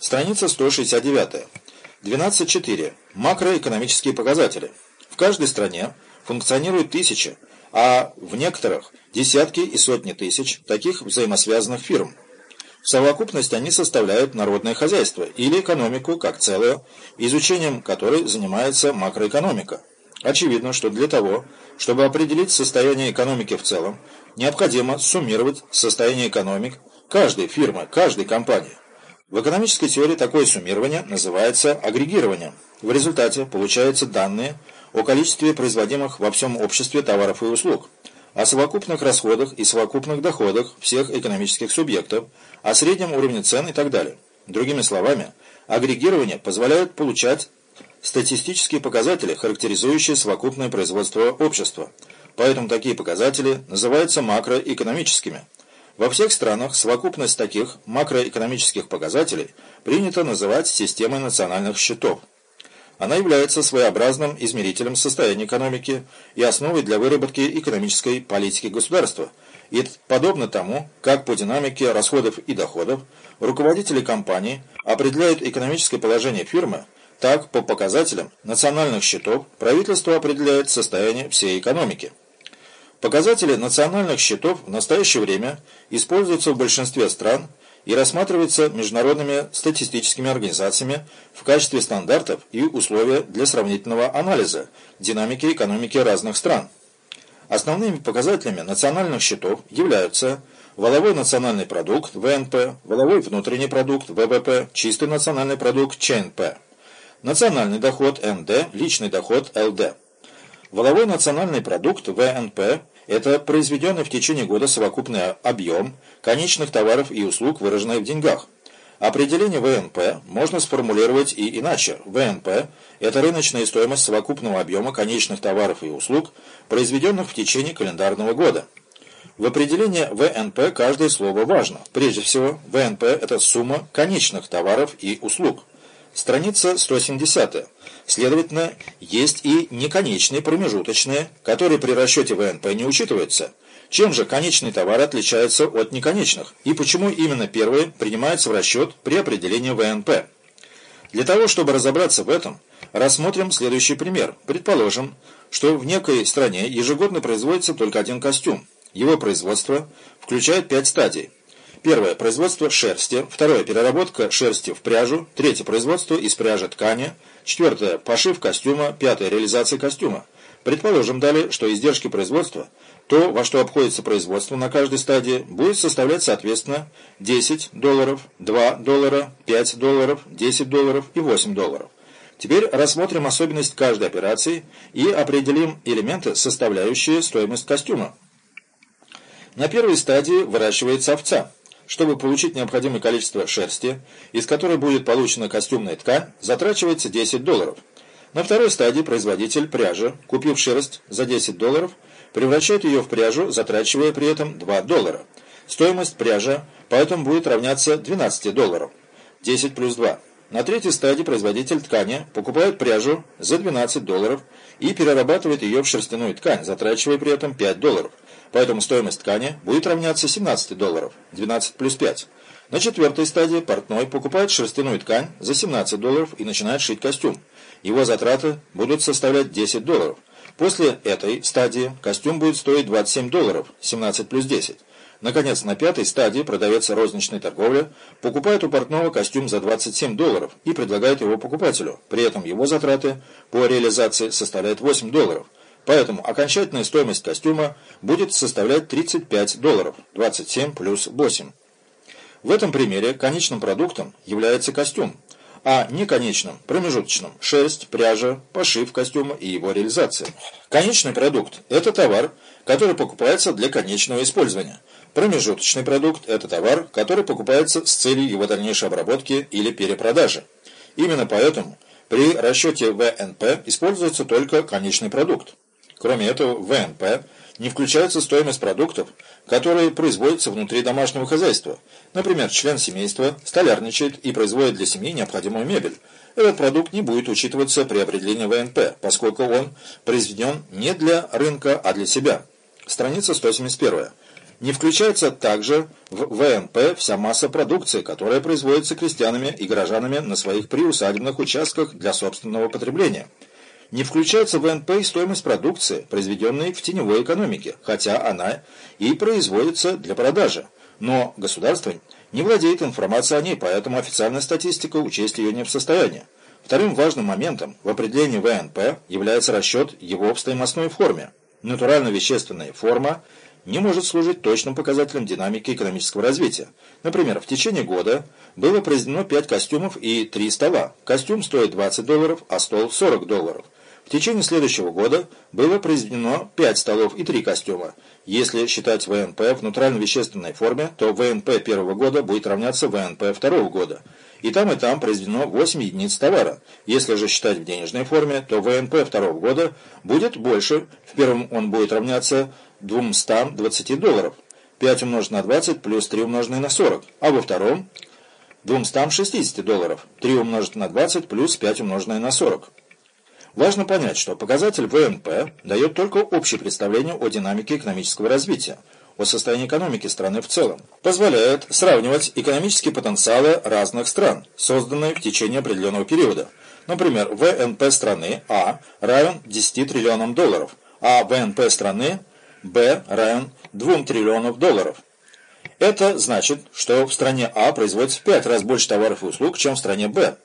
Страница 169. 12.4. Макроэкономические показатели. В каждой стране функционируют тысячи, а в некоторых десятки и сотни тысяч таких взаимосвязанных фирм. В совокупность они составляют народное хозяйство или экономику как целое, изучением которой занимается макроэкономика. Очевидно, что для того, чтобы определить состояние экономики в целом, необходимо суммировать состояние экономик каждой фирмы, каждой компании. В экономической теории такое суммирование называется агрегированием. В результате получаются данные о количестве производимых во всем обществе товаров и услуг, о совокупных расходах и совокупных доходах всех экономических субъектов, о среднем уровне цен и так далее. Другими словами, агрегирование позволяет получать статистические показатели, характеризующие совокупное производство общества. Поэтому такие показатели называются макроэкономическими. Во всех странах совокупность таких макроэкономических показателей принято называть системой национальных счетов. Она является своеобразным измерителем состояния экономики и основой для выработки экономической политики государства. И подобно тому, как по динамике расходов и доходов руководители компании определяют экономическое положение фирмы, так по показателям национальных счетов правительство определяет состояние всей экономики. Показатели национальных счетов в настоящее время используются в большинстве стран и рассматривается международными статистическими организациями в качестве стандартов и условия для сравнительного анализа динамики экономики разных стран. Основными показателями национальных счетов являются валовой национальный продукт ВНП, валовой внутренний продукт ВВП, чистый национальный продукт ЧНП, национальный доход НД, личный доход ЛД. Валовой национальный продукт ВНП это произведенный в течение года совокупный объем конечных товаров и услуг, выраженный в деньгах. Определение ВНП можно сформулировать и иначе. ВНП – это рыночная стоимость совокупного объема конечных товаров и услуг, произведенных в течение календарного года. В определении ВНП каждое слово важно. Прежде всего, ВНП – это сумма конечных товаров и услуг. Страница 170. Следовательно, есть и неконечные промежуточные, которые при расчете ВНП не учитываются. Чем же конечные товары отличаются от неконечных? И почему именно первые принимаются в расчет при определении ВНП? Для того, чтобы разобраться в этом, рассмотрим следующий пример. Предположим, что в некой стране ежегодно производится только один костюм. Его производство включает пять стадий. Первое – производство шерсти. Второе – переработка шерсти в пряжу. Третье – производство из пряжи ткани. Четвертое – пошив костюма. Пятое – реализация костюма. Предположим далее, что издержки производства, то, во что обходится производство на каждой стадии, будет составлять соответственно 10 долларов, 2 доллара, 5 долларов, 10 долларов и 8 долларов. Теперь рассмотрим особенность каждой операции и определим элементы, составляющие стоимость костюма. На первой стадии выращивается овца. Чтобы получить необходимое количество шерсти, из которой будет получена костюмная ткань, затрачивается 10 долларов. На второй стадии производитель пряжи, купив шерсть за 10 долларов, превращает ее в пряжу, затрачивая при этом 2 доллара. Стоимость пряжи поэтому будет равняться 12 долларов. 10 плюс 2. На третьей стадии производитель ткани покупает пряжу за 12 долларов и перерабатывает ее в шерстяную ткань, затрачивая при этом 5 долларов. Поэтому стоимость ткани будет равняться 17 долларов, 12 плюс 5. На четвертой стадии портной покупает шерстяную ткань за 17 долларов и начинает шить костюм. Его затраты будут составлять 10 долларов. После этой стадии костюм будет стоить 27 долларов, 17 плюс 10. Наконец, на пятой стадии продавец розничной торговли покупает у портного костюм за 27 долларов и предлагает его покупателю. При этом его затраты по реализации составляют 8 долларов. Поэтому окончательная стоимость костюма будет составлять 35 долларов, 27 плюс 8. В этом примере конечным продуктом является костюм, а не конечным, промежуточным – шерсть, пряжа, пошив костюма и его реализация. Конечный продукт – это товар, который покупается для конечного использования. Промежуточный продукт – это товар, который покупается с целью его дальнейшей обработки или перепродажи. Именно поэтому при расчете ВНП используется только конечный продукт. Кроме этого, в ВНП не включается стоимость продуктов, которые производятся внутри домашнего хозяйства. Например, член семейства столярничает и производит для семьи необходимую мебель. Этот продукт не будет учитываться при определении ВНП, поскольку он произведен не для рынка, а для себя. Страница 171. Не включается также в ВНП вся масса продукции, которая производится крестьянами и горожанами на своих приусадебных участках для собственного потребления. Не включается в ВНП и стоимость продукции, произведенной в теневой экономике, хотя она и производится для продажи. Но государство не владеет информацией о ней, поэтому официальная статистика учесть ее не в состоянии. Вторым важным моментом в определении ВНП является расчет его в стоимостной форме. Натурально-вещественная форма – не может служить точным показателем динамики экономического развития. Например, в течение года было произведено 5 костюмов и 3 стола. Костюм стоит 20 долларов, а стол 40 долларов. В течение следующего года было произведено 5 столов и 3 костюма. Если считать ВНП в натурально-вещественной форме, то ВНП первого года будет равняться ВНП второго года. И там, и там произведено 8 единиц товара. Если же считать в денежной форме, то ВНП второго года будет больше. В первом он будет равняться 220 долларов. 5 умножить на 20 плюс 3 умноженное на 40. А во втором 260 долларов. 3 умножить на 20 плюс 5 умноженное на 40. Важно понять, что показатель ВНП дает только общее представление о динамике экономического развития, о состоянии экономики страны в целом. Позволяет сравнивать экономические потенциалы разных стран, созданные в течение определенного периода. Например, ВНП страны А равен 10 триллионам долларов, а ВНП страны Б равен 2 триллионов долларов. Это значит, что в стране А производится в 5 раз больше товаров и услуг, чем в стране Б.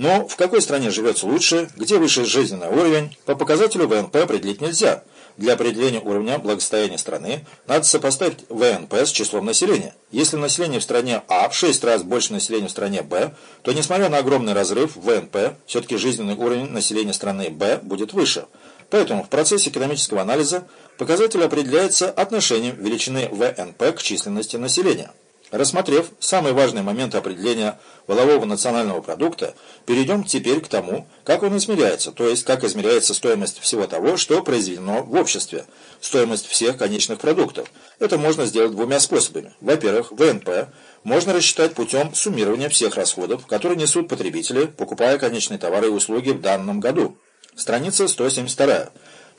Но в какой стране живется лучше, где выше жизненный уровень, по показателю ВНП определить нельзя. Для определения уровня благосостояния страны надо сопоставить ВНП с числом населения. Если население в стране А в 6 раз больше населения в стране Б, то несмотря на огромный разрыв в ВНП, все-таки жизненный уровень населения страны Б будет выше. Поэтому в процессе экономического анализа показатель определяется отношением величины ВНП к численности населения. Рассмотрев самые важные моменты определения валового национального продукта, перейдем теперь к тому, как он измеряется, то есть как измеряется стоимость всего того, что произведено в обществе, стоимость всех конечных продуктов. Это можно сделать двумя способами. Во-первых, ВНП можно рассчитать путем суммирования всех расходов, которые несут потребители, покупая конечные товары и услуги в данном году. Страница 172.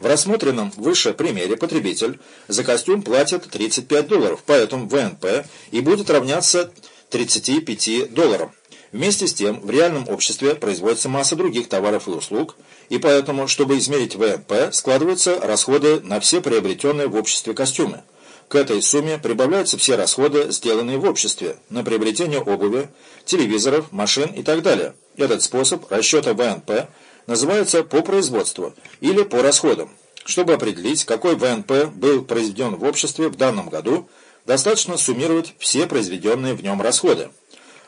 В рассмотренном выше примере потребитель за костюм платит 35 долларов, поэтому ВНП и будет равняться 35 долларам. Вместе с тем, в реальном обществе производится масса других товаров и услуг, и поэтому, чтобы измерить ВНП, складываются расходы на все приобретенные в обществе костюмы. К этой сумме прибавляются все расходы, сделанные в обществе, на приобретение обуви, телевизоров, машин и так далее. Этот способ расчета ВНП называется по производству или по расходам. Чтобы определить, какой ВНП был произведен в обществе в данном году, достаточно суммировать все произведенные в нем расходы.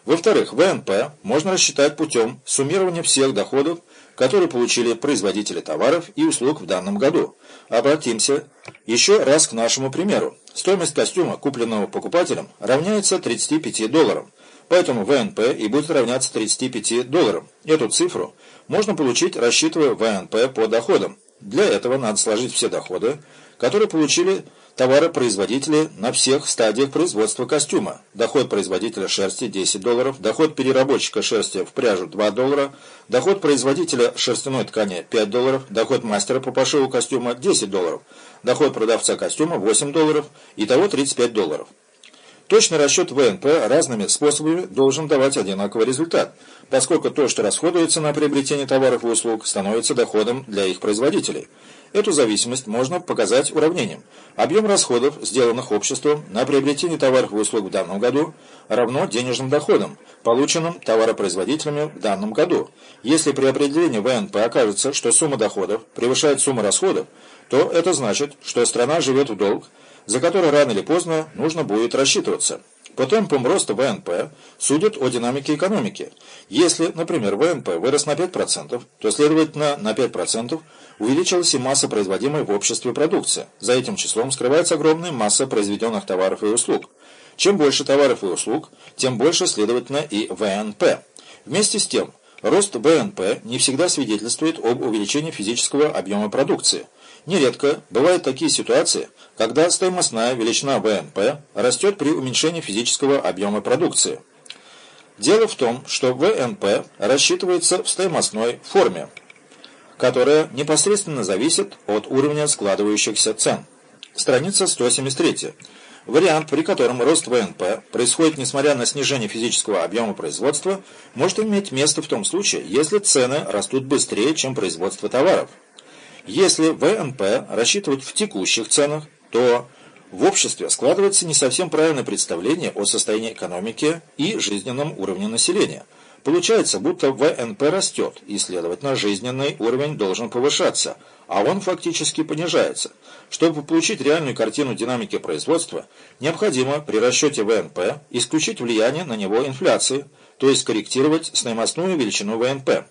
Во-вторых, ВНП можно рассчитать путем суммирования всех доходов, которые получили производители товаров и услуг в данном году. Обратимся еще раз к нашему примеру. Стоимость костюма, купленного покупателем, равняется 35 долларам. Поэтому ВНП и будет равняться 35 долларам. Эту цифру можно получить, рассчитывая ВНП по доходам. Для этого надо сложить все доходы, которые получили товаропроизводители на всех стадиях производства костюма. Доход производителя шерсти 10 долларов, доход переработчика шерсти в пряжу 2 доллара, доход производителя шерстяной ткани 5 долларов, доход мастера по пошиву костюма 10 долларов, доход продавца костюма 8 долларов, итого 35 долларов. Точный расчет ВНП разными способами должен давать одинаковый результат, поскольку то, что расходуется на приобретение товаров и услуг, становится доходом для их производителей. Эту зависимость можно показать уравнением. Объем расходов, сделанных обществом на приобретение товаров и услуг в данном году, равно денежным доходам, полученным товаропроизводителями в данном году. Если при определении ВНП окажется, что сумма доходов превышает сумму расходов, то это значит, что страна живет в долг, за который рано или поздно нужно будет рассчитываться. По темпам роста ВНП судят о динамике экономики. Если, например, ВНП вырос на 5%, то, следовательно, на 5% увеличилась и масса производимой в обществе продукции. За этим числом скрывается огромная масса произведенных товаров и услуг. Чем больше товаров и услуг, тем больше, следовательно, и ВНП. Вместе с тем, рост ВНП не всегда свидетельствует об увеличении физического объема продукции. Нередко бывают такие ситуации, когда стоимостная величина ВНП растет при уменьшении физического объема продукции. Дело в том, что ВНП рассчитывается в стоимостной форме, которая непосредственно зависит от уровня складывающихся цен. Страница 173. Вариант, при котором рост ВНП происходит несмотря на снижение физического объема производства, может иметь место в том случае, если цены растут быстрее, чем производство товаров. Если ВНП рассчитывать в текущих ценах, то в обществе складывается не совсем правильное представление о состоянии экономики и жизненном уровне населения. Получается, будто ВНП растет, и, следовательно, жизненный уровень должен повышаться, а он фактически понижается. Чтобы получить реальную картину динамики производства, необходимо при расчете ВНП исключить влияние на него инфляции, то есть корректировать стоимостную величину ВНП.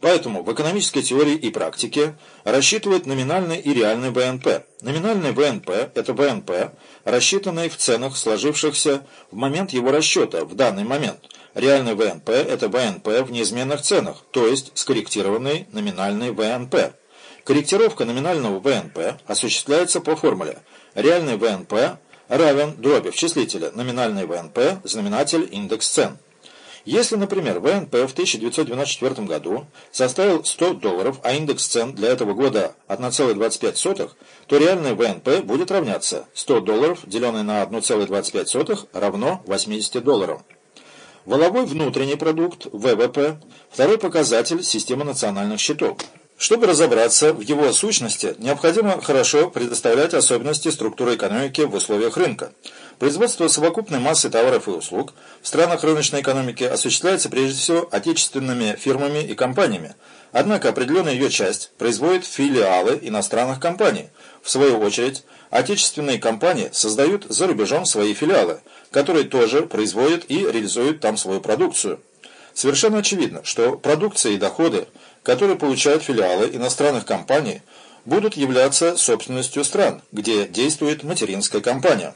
Поэтому в экономической теории и практике рассчитывают номинальный и реальный ВНП. Номинальный ВНП – это ВНП, рассчитанный в ценах, сложившихся в момент его расчета, в данный момент. Реальный ВНП – это ВНП в неизменных ценах, то есть скорректированный номинальный ВНП. Корректировка номинального ВНП осуществляется по формуле реальный ВНП равен дроби в числителе номинальный ВНП, знаменатель индекс цен. Если, например, ВНП в 1994 году составил 100 долларов, а индекс цен для этого года 1,25, то реальный ВНП будет равняться 100 долларов, деленное на 1,25, равно 80 долларам. Воловой внутренний продукт, ВВП, второй показатель системы национальных счетов. Чтобы разобраться в его сущности, необходимо хорошо предоставлять особенности структуры экономики в условиях рынка. Производство совокупной массы товаров и услуг в странах рыночной экономики осуществляется прежде всего отечественными фирмами и компаниями. Однако определенная ее часть производит филиалы иностранных компаний. В свою очередь, отечественные компании создают за рубежом свои филиалы, которые тоже производят и реализуют там свою продукцию. Совершенно очевидно, что продукция и доходы – которые получают филиалы иностранных компаний, будут являться собственностью стран, где действует материнская компания.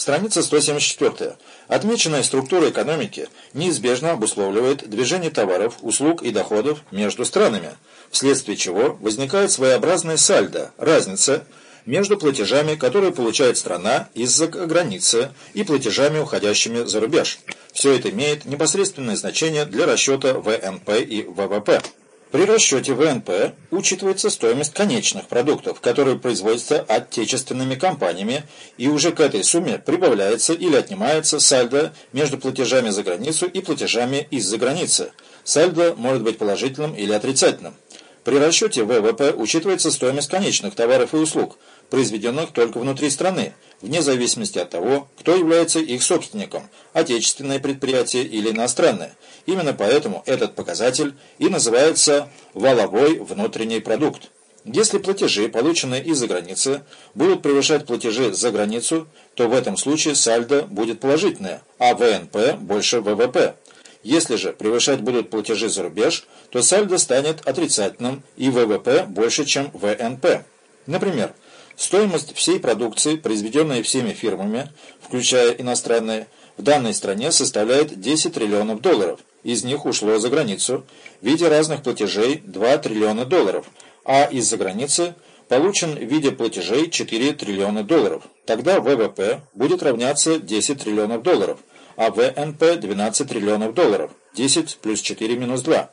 Страница 174. Отмеченная структура экономики неизбежно обусловливает движение товаров, услуг и доходов между странами, вследствие чего возникает своеобразная сальдо, разница между платежами, которые получает страна из-за границы, и платежами, уходящими за рубеж. Все это имеет непосредственное значение для расчета ВНП и ВВП. При расчете ВНП учитывается стоимость конечных продуктов, которые производятся отечественными компаниями, и уже к этой сумме прибавляется или отнимается сальдо между платежами за границу и платежами из-за границы. Сальдо может быть положительным или отрицательным. При расчете ВВП учитывается стоимость конечных товаров и услуг, произведенных только внутри страны, вне зависимости от того, кто является их собственником – отечественное предприятие или иностранное. Именно поэтому этот показатель и называется «валовой внутренний продукт». Если платежи, полученные из-за границы, будут превышать платежи за границу, то в этом случае сальдо будет положительное, а ВНП больше ВВП. Если же превышать будут платежи за рубеж, то сальдо станет отрицательным и ВВП больше, чем ВНП. Например, Стоимость всей продукции, произведенной всеми фирмами, включая иностранные, в данной стране составляет 10 триллионов долларов. Из них ушло за границу в виде разных платежей 2 триллиона долларов, а из-за границы получен в виде платежей 4 триллиона долларов. Тогда ВВП будет равняться 10 триллионов долларов, а ВНП 12 триллионов долларов. 10 плюс 4 минус 2.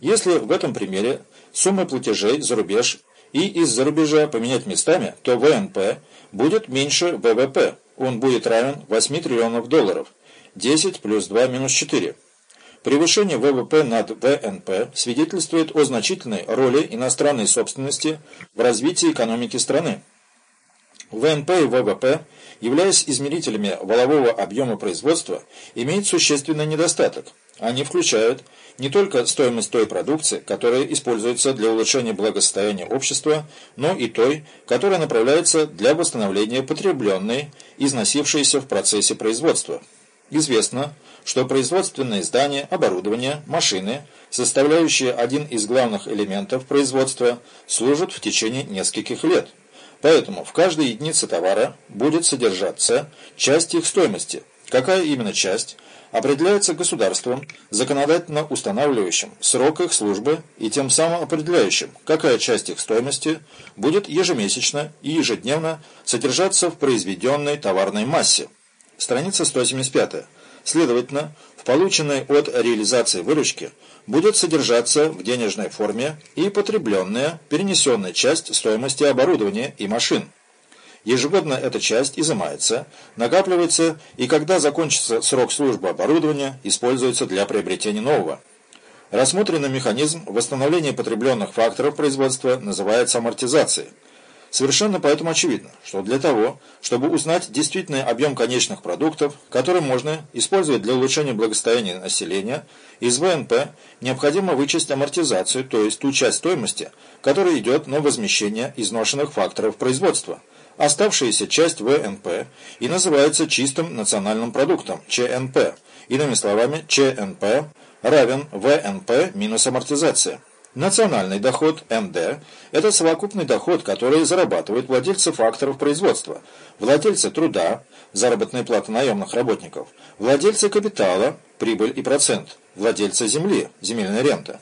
Если в этом примере сумма платежей за рубеж и из-за рубежа поменять местами, то ВНП будет меньше ВВП. Он будет равен 8 триллионов долларов. 10 плюс 2 минус 4. Превышение ВВП над ВНП свидетельствует о значительной роли иностранной собственности в развитии экономики страны. ВНП и ВВП, являясь измерителями волового объема производства, имеют существенный недостаток. Они включают не только стоимость той продукции, которая используется для улучшения благосостояния общества, но и той, которая направляется для восстановления потребленной, износившейся в процессе производства. Известно, что производственные здания, оборудование, машины, составляющие один из главных элементов производства, служат в течение нескольких лет. Поэтому в каждой единице товара будет содержаться часть их стоимости. Какая именно часть – определяется государством, законодательно устанавливающим срок их службы и тем самым определяющим, какая часть их стоимости будет ежемесячно и ежедневно содержаться в произведенной товарной массе. Страница 175. Следовательно, в полученной от реализации выручки будет содержаться в денежной форме и потребленная, перенесенная часть стоимости оборудования и машин. Ежегодно эта часть изымается, накапливается и когда закончится срок службы оборудования, используется для приобретения нового. Рассмотренный механизм восстановления потребленных факторов производства называется амортизацией. Совершенно поэтому очевидно, что для того, чтобы узнать действительный объем конечных продуктов, которые можно использовать для улучшения благосостояния населения, из ВНП необходимо вычесть амортизацию, то есть ту часть стоимости, которая идет на возмещение изношенных факторов производства. Оставшаяся часть ВНП и называется чистым национальным продуктом, ЧНП. Иными словами, ЧНП равен ВНП минус амортизация. Национальный доход, НД, это совокупный доход, который зарабатывают владельцы факторов производства, владельцы труда, заработная плата наемных работников, владельцы капитала, прибыль и процент, владельцы земли, земельная рента.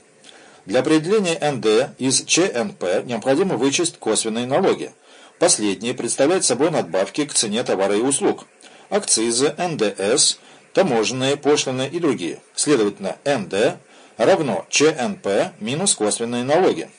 Для определения НД из ЧНП необходимо вычесть косвенные налоги. Последние представляют собой надбавки к цене товара и услуг, акцизы, НДС, таможенные, пошлины и другие. Следовательно, НД – равно ЧНП минус косвенные налоги.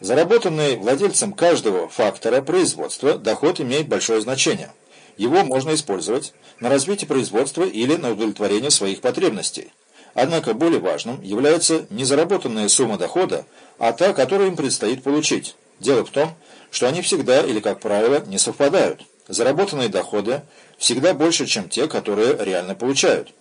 Заработанный владельцем каждого фактора производства доход имеет большое значение. Его можно использовать на развитие производства или на удовлетворение своих потребностей. Однако более важным является не заработанная сумма дохода, а та, которую им предстоит получить. Дело в том, что они всегда или, как правило, не совпадают. Заработанные доходы всегда больше, чем те, которые реально получают.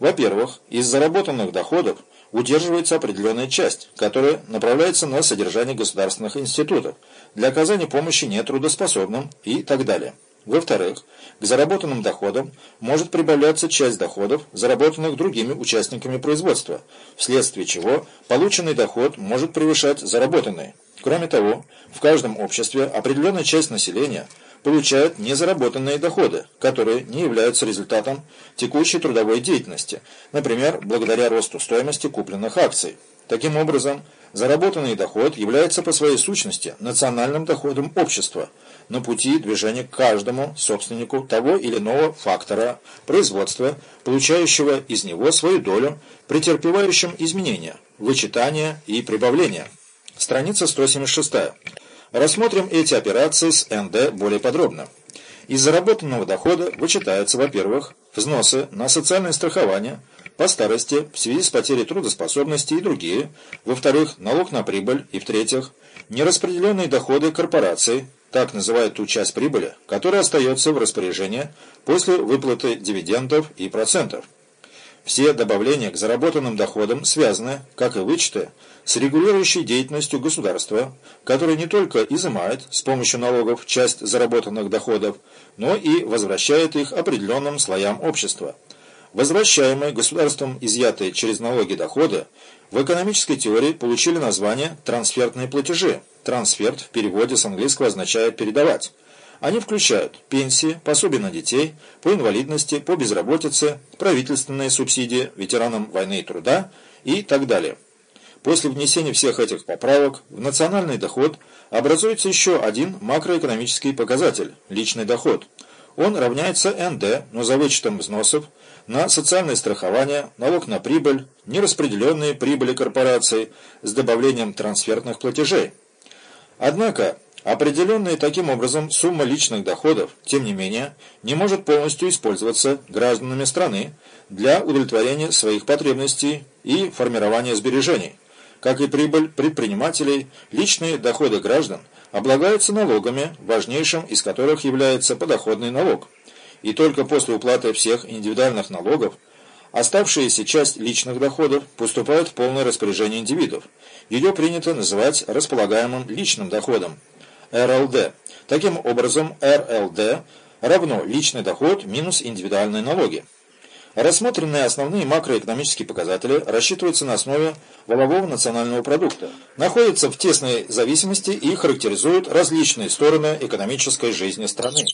Во-первых, из заработанных доходов удерживается определенная часть, которая направляется на содержание государственных институтов, для оказания помощи нетрудоспособным и так далее. Во-вторых, к заработанным доходам может прибавляться часть доходов, заработанных другими участниками производства, вследствие чего полученный доход может превышать заработанный. Кроме того, в каждом обществе определенная часть населения – получают незаработанные доходы, которые не являются результатом текущей трудовой деятельности, например, благодаря росту стоимости купленных акций. Таким образом, заработанный доход является по своей сущности национальным доходом общества на пути движения к каждому собственнику того или иного фактора производства, получающего из него свою долю, претерпевающим изменения, вычитания и прибавления. Страница 176. Рассмотрим эти операции с НД более подробно. Из заработанного дохода вычитаются, во-первых, взносы на социальное страхование по старости в связи с потерей трудоспособности и другие, во-вторых, налог на прибыль и, в-третьих, нераспределенные доходы корпораций, так называют ту часть прибыли, которая остается в распоряжении после выплаты дивидендов и процентов. Все добавления к заработанным доходам связаны, как и вычеты, с регулирующей деятельностью государства, которое не только изымает с помощью налогов часть заработанных доходов, но и возвращает их определенным слоям общества. Возвращаемые государством изъятые через налоги доходы в экономической теории получили название «трансфертные платежи». Трансферт в переводе с английского означает «передавать». Они включают пенсии, пособия на детей, по инвалидности, по безработице, правительственные субсидии ветеранам войны и труда и так далее. После внесения всех этих поправок в национальный доход образуется еще один макроэкономический показатель – личный доход. Он равняется НД, но за вычетом взносов на социальное страхование, налог на прибыль, нераспределенные прибыли корпораций с добавлением трансфертных платежей. Однако, Определенная таким образом сумма личных доходов, тем не менее, не может полностью использоваться гражданами страны для удовлетворения своих потребностей и формирования сбережений. Как и прибыль предпринимателей, личные доходы граждан облагаются налогами, важнейшим из которых является подоходный налог. И только после уплаты всех индивидуальных налогов оставшаяся часть личных доходов поступает в полное распоряжение индивидов. Ее принято называть располагаемым личным доходом. РЛД. Таким образом, РЛД равно личный доход минус индивидуальные налоги. Рассмотренные основные макроэкономические показатели рассчитываются на основе валового национального продукта, находятся в тесной зависимости и характеризуют различные стороны экономической жизни страны.